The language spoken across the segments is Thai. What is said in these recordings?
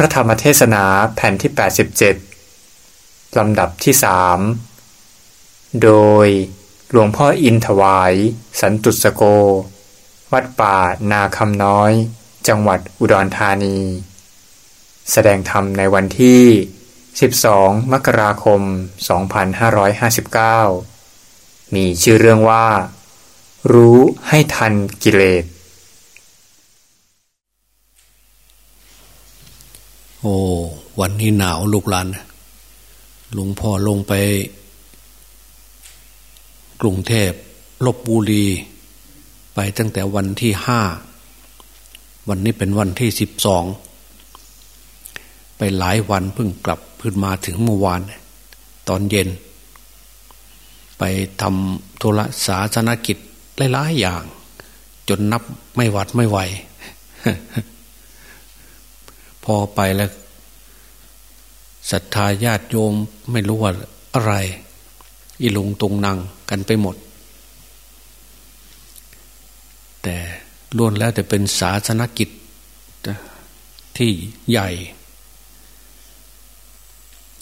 พระธรรมเทศนาแผ่นที่ 87 ลำดับที่สโดยหลวงพ่ออินถวาย สันตุสโก วัดป่านาคำน้อย จังหวัดอุดรธานี แสดงธรรมในวันที่ 12 มกราคม 2559 มีชื่อเรื่องว่า รู้ให้ทันกิเลส อ้ วันนี้หนาวลูกหลานหลวงพ่อลงไป กรุงเทพลบบุรี ไปตั้งแต่วันที่ห้า วันนี้เป็นวันที่สิบสอง ไปหลายวันเพิ่งกลับพื้นมาถึงเมื่อวาน ตอนเย็น ไปทำธุระสาธารณกิจหลายๆอย่าง จนนับไม่หวัดไม่ไหว อไปแล้วศรัทธาญาติโยมไม่รู้ว่าอะไร อีลุงตุงนางกันไปหมด แต่ล้วนแล้วแต่เป็นศาสนกิจที่ใหญ่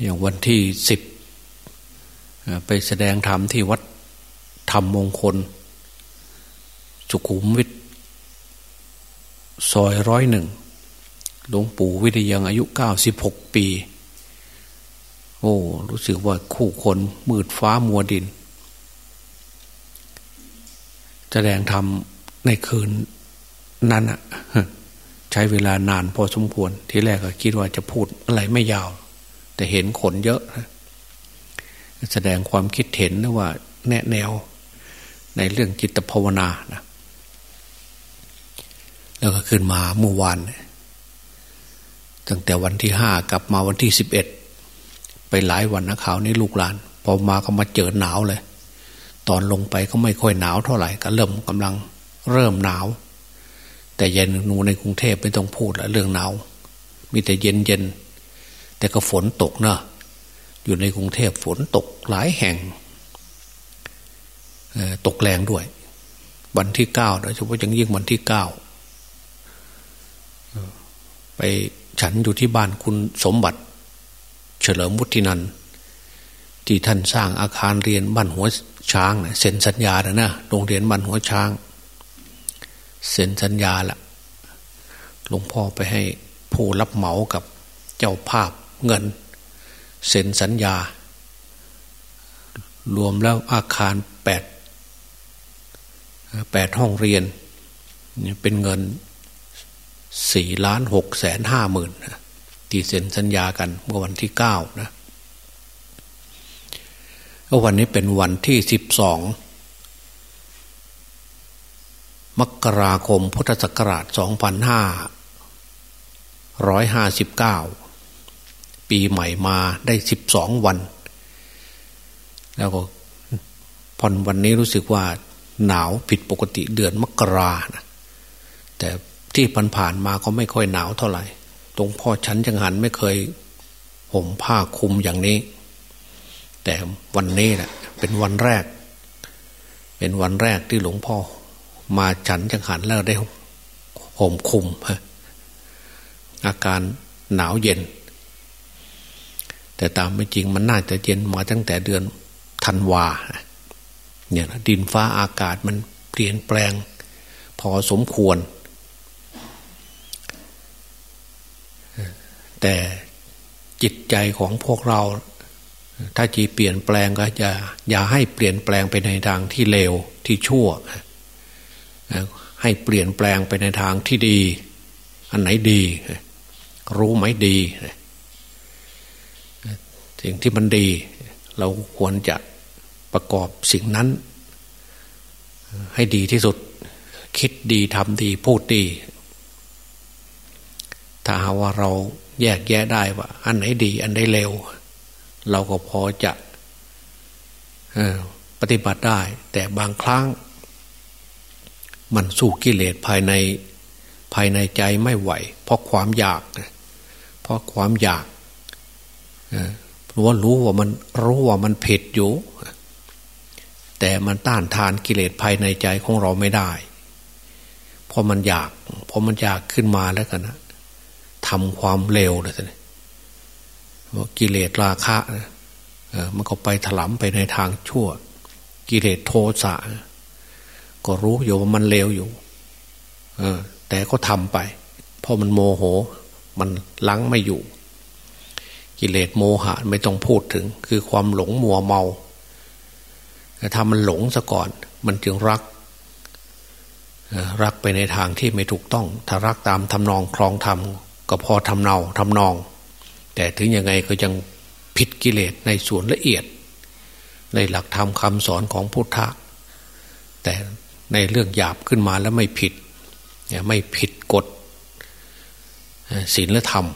อย่างวันที่สิบไปแสดงธรรมที่วัดธรรมมงคล สุขุมวิทซอยร้อยหนึ่ง หลวงปู่วิทยังอายุเก้าสิบหกปี โอ้รู้สึกว่าคู่คนมืดฟ้ามัวดิน แสดงธรรมในคืนนั้นอะใช้เวลานานพอสมควร ทีแรกก็คิดว่าจะพูดอะไรไม่ยาว แต่เห็นขนเยอะ แสดงความคิดเห็นนะว่า แนะแนวในเรื่องจิตภาวนานะแล้วก็ขึ้นมาเมื่อวานเนี่ย ตั้งแต่วันที่ห้ากลับมาวันที่สิบเอ็ดไปหลายวันนะข่าวนี้ลูกหลาน พอมาก็มาเจอหนาวเลย ตอนลงไปก็ไม่ค่อยหนาวเท่าไหร่ก็เริ่มกำลังเริ่มหนาว แต่เย็นนูในกรุงเทพไม่ต้องพูดล้วเรื่องหนาวมีแต่เย็นเย็นแต่ก็ฝนตกเนะอยู่ในกรุงเทพฝนตกหลายแห่งตกแรงด้วย วันที่เก้าโดยเฉพาะยังยิ่งวันที่เก้าไป ฉันอยู่ที่บ้านคุณสมบัติ เฉลิมวุฒินันที่ท่านสร้างอาคารเรียนบ้านหัวช้างเซ็นสัญญาแล้วนะโรงเรียนบ้านหัวช้าง เซ็นสัญญาละหลวงพ่อไปให้ผู้รับเหมากับเจ้าภาพเงิน เซ็นสัญญา รวมแล้วอาคารแปดแปดห้องเรียนเป็นเงิน สี่ล้านหกแสนห้าหมื่นที่เซ็นสัญญากันเมื่อวันที่เก้านะก็วันนี้เป็นวันที่สิบสองมกราคมพุทธศักราชสองพันห้าร้อยห้าสิบเก้าปีใหม่มาได้สิบสองวัน แล้วก็พอนวันนี้รู้สึกว่าหนาวผิดปกติเดือนมกรานะแต่ ที่ผ่านๆมาก็ไม่ค่อยหนาวเท่าไหร่ ตรงพ่อฉันจังหันไม่เคยห่มผ้าคลุมอย่างนี้ แต่วันนี้แหละเป็นวันแรก เป็นวันแรกที่หลวงพ่อ มาฉันจังหันแล้วได้ห่มคลุมฮะอาการหนาวเย็น แต่ตามไม่จริงมันน่าจะเย็นมาตั้งแต่เดือนธันวาเนี่ยดินฟ้าอากาศมันเปลี่ยนแปลง พอสมควร แต่จิตใจของพวกเรา ถ้าจีเปลี่ยนแปลงก็จะอย่าให้เปลี่ยนแปลงไปในทางที่เลวที่ชั่ว ให้เปลี่ยนแปลงไปในทางที่ดี อันไหนดี รู้ไหมดีสิ่งที่มันดี เราควรจะประกอบสิ่งนั้น ให้ดีที่สุด คิดดีทำดีพูดดี ถ้าหาว่าเราแยกแยะได้ว่า อันไหนดี อันไหนเลวเราก็พอจะปฏิบัติได้ แต่บางครั้ง มันสู้กิเลสภายในภายในใจไม่ไหว เพราะความอยากเพราะความอยากรู้ว่ารู้ว่ามันรู้ว่ามันผิดอยู่ แต่มันต้านทานกิเลสภายในใจของเราไม่ได้ เพราะมันอยาก เพอมันอยากขึ้นมาแล้วกันนะ ทำความเร็วเลยท่ากิเลสราคะมันก็ไปถลำไปในทางชั่ว กิเลสโทสะก็รู้อยู่ว่ามันเลวอยู่แต่ก็ทำไป เพราะมันโมโห มันลังไม่อยู่ กิเลสโมหะไม่ต้องพูดถึง คือความหลงมัวเมาถ้ามันหลงซะก่อน มันจึงรัก รักไปในทางที่ไม่ถูกต้อง ถ้ารักตามทำนองคลองธรรม ก็พอทำเนาทำนอง แต่ถึงยังไงก็ยังผิดกิเลสในส่วนละเอียด ในหลักธรรมคำสอนของพุทธะ แต่ในเรื่องหยาบขึ้นมาแล้วไม่ผิด ไม่ผิดกฎศีลธรรม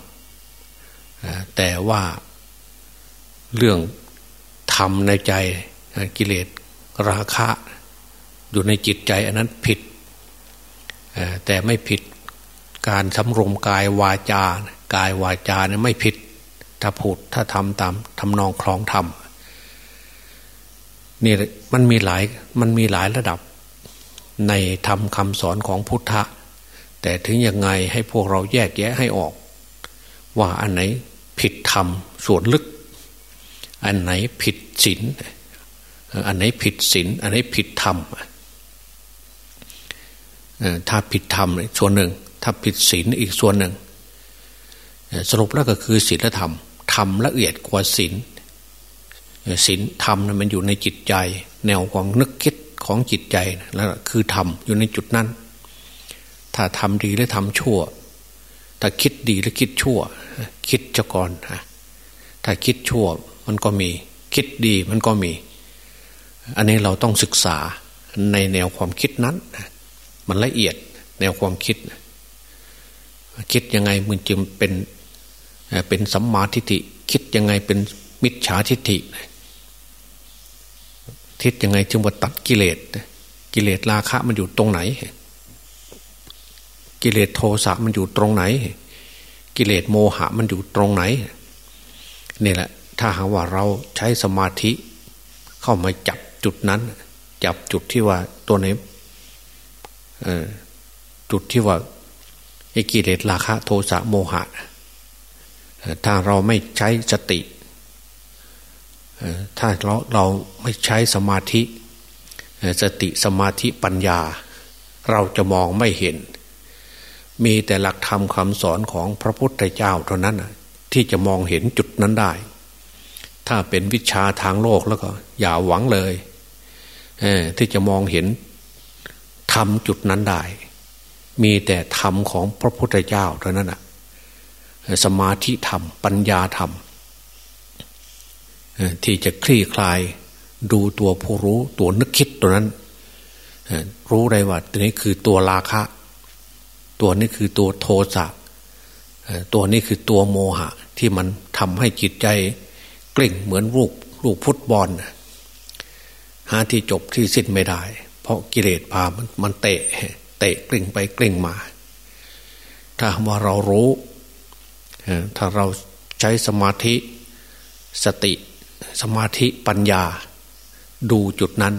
แต่ว่าเรื่องธรรมในใจกิเลสราคะ อยู่ในจิตใจอันนั้นผิด แต่ไม่ผิด การสำรวมกายวาจา กายวาจาเนี่ยไม่ผิด ถ้าพูดถ้าทำตามทำนองคลองธรรมนี่มันมีหลายมันมีหลายระดับในธรรมคำสอนของพุทธะ แต่ถึงยังไงให้พวกเราแยกแยะให้ออก ว่าอันไหนผิดธรรมส่วนลึก อันไหนผิดศีลอันไหนผิดศีลอันไหนผิดธรรมถ้าผิดธรรมส่วนหนึ่ง ถ้าผิดศีลอีกส่วนหนึ่ง สรุปแล้วก็คือศีลธรรมธรรมละเอียดกว่าศีลศีลธรรมมันอยู่ในจิตใจ แนวความนึกคิดของจิตใจแล้วคือธรรมอยู่ในจุดนั้น ถ้าทำดีหรือทำชั่ว ถ้าคิดดีหรือคิดชั่ว คิดจะก่อนถ้าคิดชั่วมันก็มี คิดดีมันก็มี อันนี้เราต้องศึกษาในแนวความคิดนั้น มันละเอียดแนวความคิด คิดยังไงมันจึงเป็นเป็นสัมมาทิฏฐิคิดยังไงเป็นมิจฉาทิฏฐิทิศยังไงจึงว่าตัดกิเลสกิเลสราคะมันอยู่ตรงไหน กิเลสโทสะมันอยู่ตรงไหน กิเลสโมหะมันอยู่ตรงไหนนี่แหละ ถ้าหากว่าเราใช้สมาธิ เข้ามาจับจุดนั้น จับจุดที่ว่าตัวไหนจุดที่ว่า ไอ้กิเลสราคะ โทสะโมหะถ้าเราไม่ใช้สติ ถ้าเราเราไม่ใช้สมาธิ สติสมาธิปัญญา เราจะมองไม่เห็น มีแต่หลักธรรมคำสอนของพระพุทธเจ้าเท่านั้นที่จะมองเห็นจุดนั้นได้ ถ้าเป็นวิชาทางโลกแล้วก็ อย่าหวังเลยที่จะมองเห็นธรรมจุดนั้นได้ มีแต่ธรรมของพระพุทธเจ้าเท่านั้นอะสมาธิธรรม ปัญญาธรรม ที่จะคลี่คลายดูตัวผู้รู้ตัวนึกคิดตัวนั้น รู้ได้ว่าตัวนี้คือตัวราคะ ตัวนี้คือตัวโทสะตัวนี้คือตัวโมหะ ที่มันทำให้จิตใจกลิ่งเหมือนลูกลูกฟุตบอลหาที่จบที่สิ้นไม่ได้ เพราะกิเลสพามันมันเตะ เตะกลิ่งไปกลิ่งมา ถ้าว่าเรารู้ ถ้าเราใช้สมาธิสติสมาธิปัญญา ดูจุดนั้น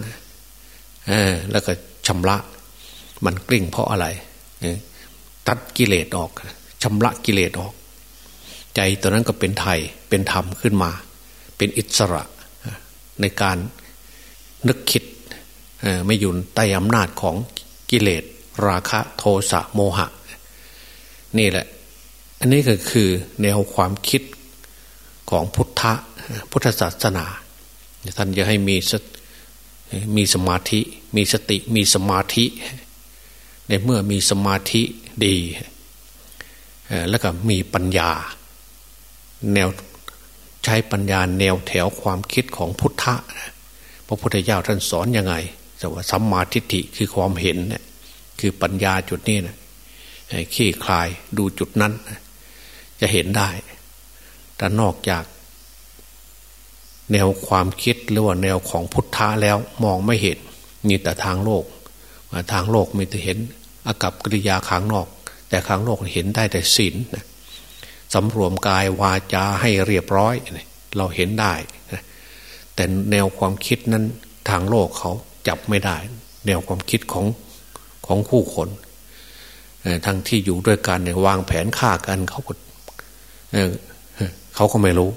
แล้วก็ชำระมันกลิ้งเพราะอะไร ตัดกิเลสออกชำระกิเลสออก ใจตัวนั้นก็เป็นไทยเป็นธรรมขึ้นมา เป็นอิสระในการนึกคิดไม่อยู่ใต้อำนาจของกิเลส ราคะโทสะโมหะ นี่แหละ อันนี้ก็คือแนวความคิดของพุทธะพุทธศาสนาท่านจะให้มีมีสมาธิ มีสติมีสมาธิ ในเมื่อมีสมาธิดีแล้วก็มีปัญญา แนวใช้ปัญญาแนวแถวความคิดของพุทธะพระพุทธเจ้าท่านสอนยังไงแต่ว่าสัมมาทิฏฐิคือความเห็นเนี่ย คือปัญญาจุดนี้นะขี้คลายดูจุดนั้น จะเห็นได้ แต่นอกจาก แนวความคิดหรือว่าแนวของพุทธะแล้วมองไม่เห็นมีแต่ทางโลก ทางโลกมีแต่เห็นอากับกิริยาข้างนอก แต่ข้างโลกเห็นได้แต่ศีลสำรวมกายวาจาให้เรียบร้อย เราเห็นได้แต่แนวความคิดนั้นทางโลกเขาจับไม่ได้ แนวความคิดของ ของคู่คนทั้งที่อยู่ด้วยกันเนี่ยวางแผนฆ่ากันเขาก็เขาก็ไม่รู้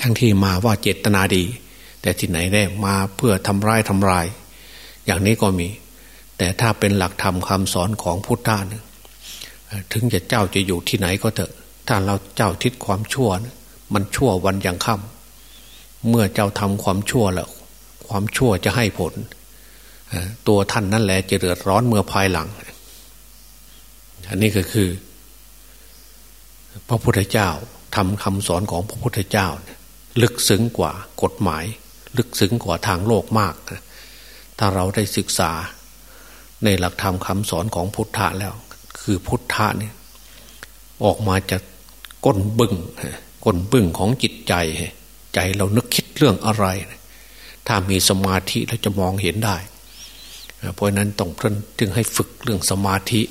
ทั้งที่มาว่าเจตนาดี แต่ที่ไหนได้มาเพื่อทำร้ายทำลาย อย่างนี้ก็มี แต่ถ้าเป็นหลักธรรมคำสอนของพุทธะถึงจะเจ้าจะอยู่ที่ไหนก็เถอะ ถ้าเราเจ้าทิศความชั่ว มันชั่ววันยังค่ำเมื่อเจ้าทำความชั่วแล้ว ความชั่วจะให้ผล ตัวท่านนั่นแหละจะเดือดร้อนเมื่อภายหลัง อันนี้ก็คือ พระพุทธเจ้าทำคำสอนของพระพุทธเจ้า ลึกซึ้งกว่ากฎหมาย ลึกซึ้งกว่าทางโลกมาก ถ้าเราได้ศึกษาในหลักธรรมคำสอนของพุทธะแล้ว คือพุทธะเนี่ยออกมาจากก้นบึง้งก้นบึ้งของจิตใจ ใจเรานึกคิดเรื่องอะไร ถ้ามีสมาธิเราจะมองเห็นได้ เพราะนั้นต้องจึงให้ฝึกเรื่องสมาธิ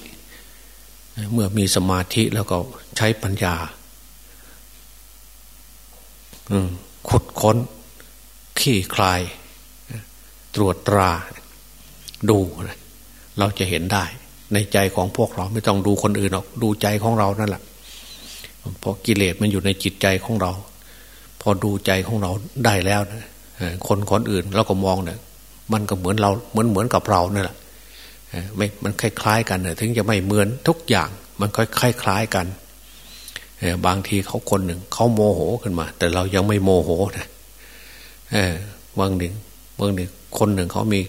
เมื่อมีสมาธิแล้วก็ใช้ปัญญาขุดค้น ขี้คลาย ตรวจตราดู เราจะเห็นได้ ในใจของพวกเราไม่ต้องดูคนอื่นหรอก ดูใจของเรานั่นแหละเพราะกิเลสมันอยู่ในจิตใจของเรา พอดูใจของเราได้แล้วคนคนอื่นเราก็มองเนี่ย มันก็เหมือนเราเหมือนเหมือนกับเราเนี่ยแหละไม่มันคล้ายๆกันเนถึงจะไม่เหมือนทุกอย่าง มันค่อยคล้ายๆกันบางทีเขาคนหนึ่งเขาโมโหขึ้นมา แต่เรายังไม่โมโหนะบางหนึ่งบางหนึ่งคนหนึ่งเขามี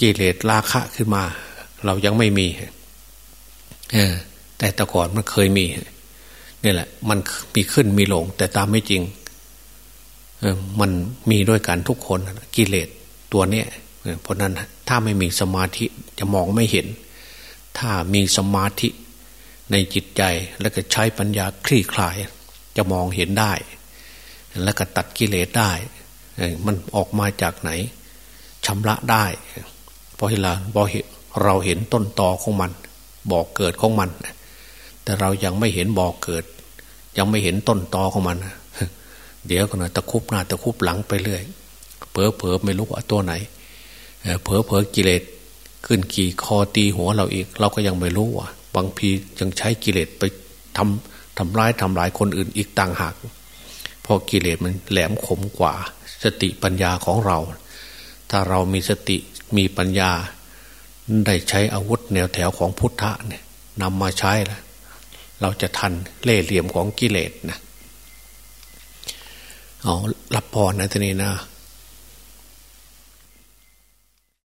กิเลสราคะขึ้นมา เรายังไม่มีแต่แต่ก่อนมันเคยมีนี่แหละ มันมีขึ้นมีลง แต่ตามไม่จริง มันมีด้วยกันทุกคนกิเลสตัวเนี้ยเพราะนั้นถ้าไม่มีสมาธิจะมองไม่เห็น ถ้ามีสมาธิในจิตใจแล้วก็ใช้ปัญญาคลี่คลาย จะมองเห็นได้ แล้วก็ตัดกิเลสได้มันออกมาจากไหนชำระได้เพราะเราเราเห็นต้นตอของมันบอกเกิดของมัน แต่เรายังไม่เห็นบอกเกิด ยังไม่เห็นต้นตอของมัน เดี๋ยวก็นะตะคุบหน้าตะคุบหลังไปเรื่อยเผลอเผลอไม่รู้ว่าตัวไหนเผลอเผลอกิเลสขึ้นกี่คอตีหัวเราอีก เราก็ยังไม่รู้ว่าบางทียังใช้กิเลสไปทำทำร้ายทำลายคนอื่นอีกต่างหากเพราะกิเลสมันแหลมคมกว่า สติปัญญาของเรา ถ้าเรามีสติมีปัญญา ได้ใช้อาวุธแนวแถวของพุทธะเนี่ยนำมาใช้แล้วเราจะทันเล่เหลี่ยมของกิเลสนะ เอารับพรนะทีนี้นะ